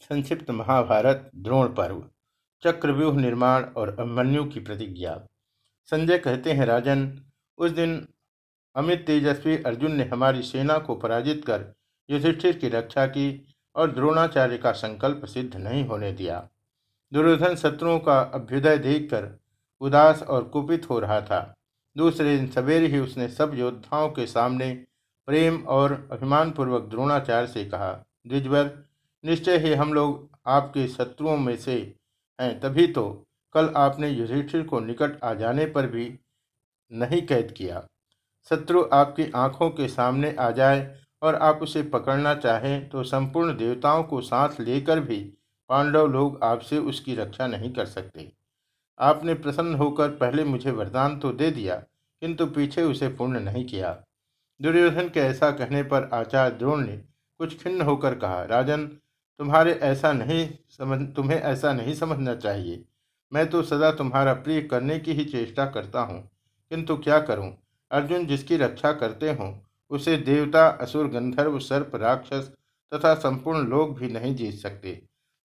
संक्षिप्त महाभारत, द्रोण पर्व, चक्रव्यूह निर्माण और अभिमन्यु की प्रतिज्ञा। संजय कहते हैं, राजन, उस दिन अमित तेजस्वी अर्जुन ने हमारी सेना को पराजित कर युधिष्ठिर की रक्षा की और द्रोणाचार्य का संकल्प सिद्ध नहीं होने दिया। दुर्योधन शत्रुओं का अभ्युदय देखकर उदास और कुपित हो रहा था। दूसरे दिन सवेरे ही उसने सब योद्धाओं के सामने प्रेम और अभिमानपूर्वक द्रोणाचार्य से कहा, द्विजवर निश्चय ही हम लोग आपके शत्रुओं में से हैं। तभी तो कल आपने युधिष्ठिर को निकट आ जाने पर भी नहीं कैद किया। शत्रु आपकी आँखों के सामने आ जाए और आप उसे पकड़ना चाहें तो संपूर्ण देवताओं को साथ लेकर भी पांडव लोग आपसे उसकी रक्षा नहीं कर सकते। आपने प्रसन्न होकर पहले मुझे वरदान तो दे दिया, किंतु पीछे उसे पूर्ण नहीं किया। दुर्योधन के ऐसा कहने पर आचार्य द्रोण ने कुछ खिन्न होकर कहा, राजन तुम्हारे ऐसा नहीं समझ, तुम्हें ऐसा नहीं समझना चाहिए। मैं तो सदा तुम्हारा प्रिय करने की ही चेष्टा करता हूँ। किंतु क्या करूँ? अर्जुन जिसकी रक्षा करते हों, उसे देवता, असुर, गंधर्व, सर्प, राक्षस तथा संपूर्ण लोग भी नहीं जीत सकते।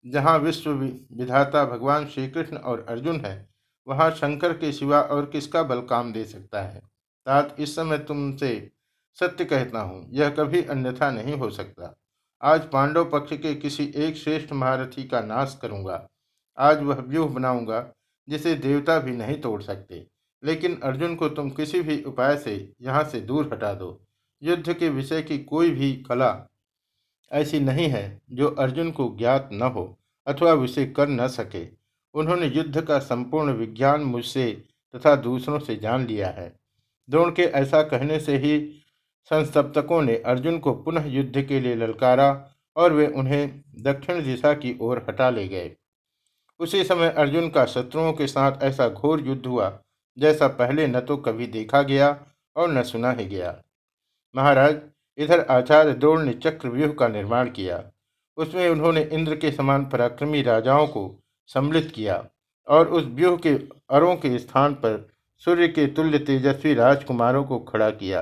जहाँ विश्व विधाता भगवान श्री कृष्ण और अर्जुन है, वहाँ शंकर के सिवा और किसका बल काम दे सकता है? तात, इस समय तुमसे सत्य कहता हूँ, यह कभी अन्यथा नहीं हो सकता। आज पांडव पक्ष के किसी एक श्रेष्ठ महारथी का नाश करूँगा। आज वह व्यूह बनाऊँगा, जिसे देवता भी नहीं तोड़ सकते। लेकिन अर्जुन को तुम किसी भी उपाय से यहाँ से दूर हटा दो। युद्ध के विषय की कोई भी कला ऐसी नहीं है, जो अर्जुन को ज्ञात न हो, अथवा विषय कर न सके। उन्होंने युद्ध का संपूर्ण विज्ञान मुझसे तथा दूसरों से जान लिया है। द्रोण के ऐसा कहने से ही संस्तप्तकों ने अर्जुन को पुनः युद्ध के लिए ललकारा और वे उन्हें दक्षिण दिशा की ओर हटा ले गए। उसी समय अर्जुन का शत्रुओं के साथ ऐसा घोर युद्ध हुआ, जैसा पहले न तो कभी देखा गया और न सुना ही गया। महाराज, इधर आचार्य द्रोण ने चक्रव्यूह का निर्माण किया। उसमें उन्होंने इंद्र के समान पराक्रमी राजाओं को सम्मिलित किया और उस व्यूह के अरों के स्थान पर सूर्य के तुल्य तेजस्वी राजकुमारों को खड़ा किया।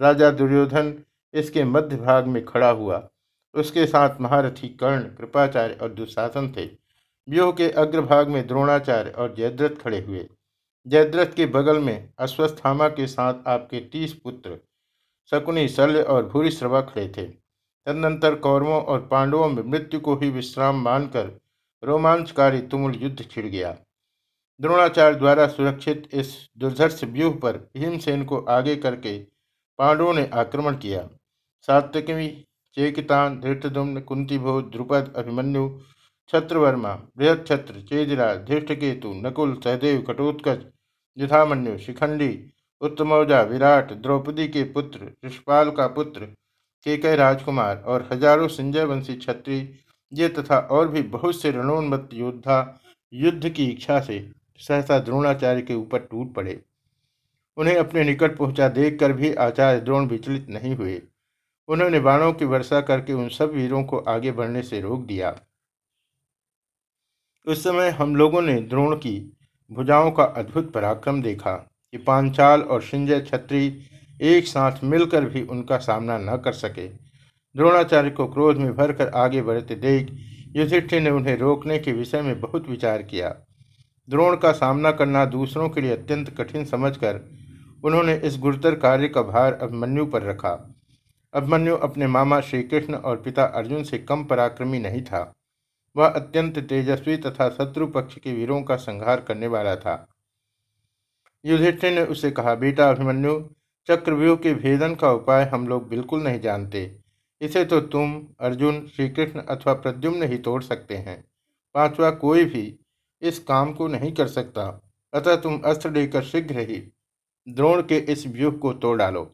राजा दुर्योधन इसके मध्य भाग में खड़ा हुआ। उसके साथ महारथी कर्ण, कृपाचार्य और दुशासन थे। व्यूह के अग्रभाग में द्रोणाचार्य और जयद्रथ खड़े हुए। जयद्रथ के बगल में अश्वस्थामा के साथ आपके तीस पुत्र, शकुनी, शल्य और भूरिश्रवा खड़े थे। तदनंतर कौरवों और पांडवों में मृत्यु को ही विश्राम मानकर रोमांचकारी तुमुल युद्ध छिड़ गया। द्रोणाचार्य द्वारा सुरक्षित इस दुर्धर्ष व्यूह पर भीमसेन को आगे करके पांडवों ने आक्रमण किया। सात्यकी चेकितान धृष्टुम्न कुंतीभोज द्रुपद, अभिमन्यु, छत्रवर्मा बृहद छत्र चेदिरा धृष्टकेतु नकुल, सहदेव, कटोत्कच युधामन्यु शिखंडी, उत्तमौजा, विराट, द्रौपदी के पुत्र, ऋषपाल का पुत्र केकय राजकुमार और हज़ारों संजय वंशी छत्री, ये तथा और भी बहुत से रणोन्मत्त योद्धा युद्ध की इच्छा से सहसा द्रोणाचार्य के ऊपर टूट पड़े। उन्हें अपने निकट पहुँचा देखकर भी आचार्य द्रोण विचलित नहीं हुए। उन्होंने बाणों की वर्षा करके उन सब वीरों को आगे बढ़ने से रोक दिया। उस समय हम लोगों ने द्रोण की भुजाओं का अद्भुत पराक्रम देखा कि पांचाल और संजय छत्री एक साथ मिलकर भी उनका सामना न कर सके। द्रोणाचार्य को क्रोध में भरकर आगे बढ़ते देख युधिष्ठिर ने उन्हें रोकने के विषय में बहुत विचार किया। द्रोण का सामना करना दूसरों के लिए अत्यंत कठिन समझकर उन्होंने इस गुरुतर कार्य का भार अभिमन्यु पर रखा। अभिमन्यु अपने मामा श्री कृष्ण और पिता अर्जुन से कम पराक्रमी नहीं था। वह अत्यंत तेजस्वी तथा शत्रु पक्ष के वीरों का संहार करने वाला था। युधिष्ठिर ने उसे कहा, बेटा अभिमन्यु, चक्रव्यूह के भेदन का उपाय हम लोग बिल्कुल नहीं जानते। इसे तो तुम, अर्जुन श्री कृष्ण अथवा प्रद्युम्न ही तोड़ सकते हैं। पांचवा कोई भी इस काम को नहीं कर सकता। अतः तुम अस्त्र लेकर शीघ्र ही द्रोण के इस व्यूह को तोड़ डालो।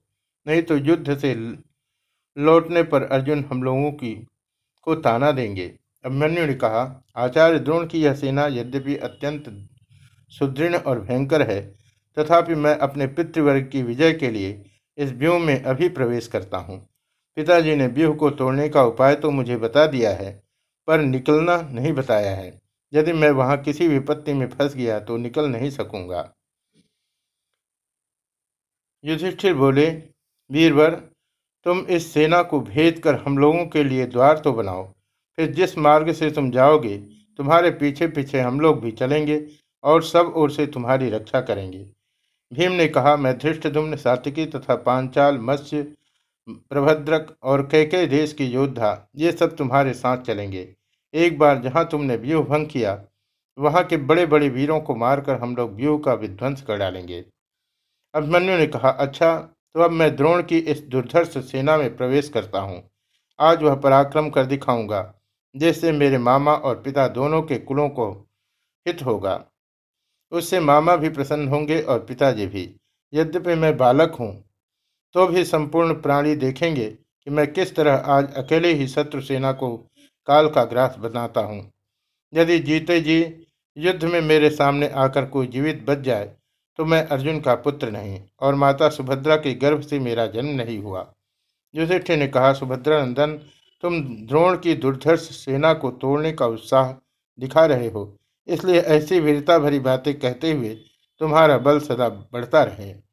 नहीं तो युद्ध से लौटने पर अर्जुन हम लोगों की, को ताना देंगे। अभिमन्यु ने कहा, आचार्य द्रोण की यह सेना यद्यपि अत्यंत सुदृढ़ और भयंकर है, तथापि मैं अपने पितृवर्ग की विजय के लिए इस व्यूह में अभी प्रवेश करता हूँ। पिताजी ने व्यूह को तोड़ने का उपाय तो मुझे बता दिया है, पर निकलना नहीं बताया है। यदि मैं वहाँ किसी विपत्ति में फंस गया तो निकल नहीं सकूँगा। युधिष्ठिर बोले, वीरवर, तुम इस सेना को भेद कर हम लोगों के लिए द्वार तो बनाओ, फिर जिस मार्ग से तुम जाओगे, तुम्हारे पीछे पीछे हम लोग भी चलेंगे और सब ओर से तुम्हारी रक्षा करेंगे। भीम ने कहा, मैं धृष्टदुम्न सातिकी तथा पांचाल, मत्स्य, प्रभद्रक और कैके देश की योद्धा, ये सब तुम्हारे साथ चलेंगे। एक बार जहाँ तुमने व्यूह भंग किया, वहाँ के बड़े बड़े वीरों को मारकर हम लोग व्यूह का विध्वंस कर डालेंगे। अभिमन्यु ने कहा अच्छा तो अब मैं द्रोण की इस दुर्धर्ष सेना में प्रवेश करता हूँ। आज वह पराक्रम कर दिखाऊँगा, जिससे मेरे मामा और पिता दोनों के कुलों को हित होगा। उससे मामा भी प्रसन्न होंगे और पिताजी भी। यद्यपि मैं बालक हूँ तो भी संपूर्ण प्राणी देखेंगे कि मैं किस तरह आज अकेले ही शत्रु सेना को काल का ग्रास बनाता हूँ। यदि जीते जी युद्ध में मेरे सामने आकर कोई जीवित बच जाए तो मैं अर्जुन का पुत्र नहीं और माता सुभद्रा के गर्भ से मेरा जन्म नहीं हुआ। युधिष्ठ ने कहा, सुभद्रा नंदन, तुम द्रोण की दुर्धर्ष सेना को तोड़ने का उत्साह दिखा रहे हो। इसलिए ऐसी वीरता भरी बातें कहते हुए तुम्हारा बल सदा बढ़ता रहे।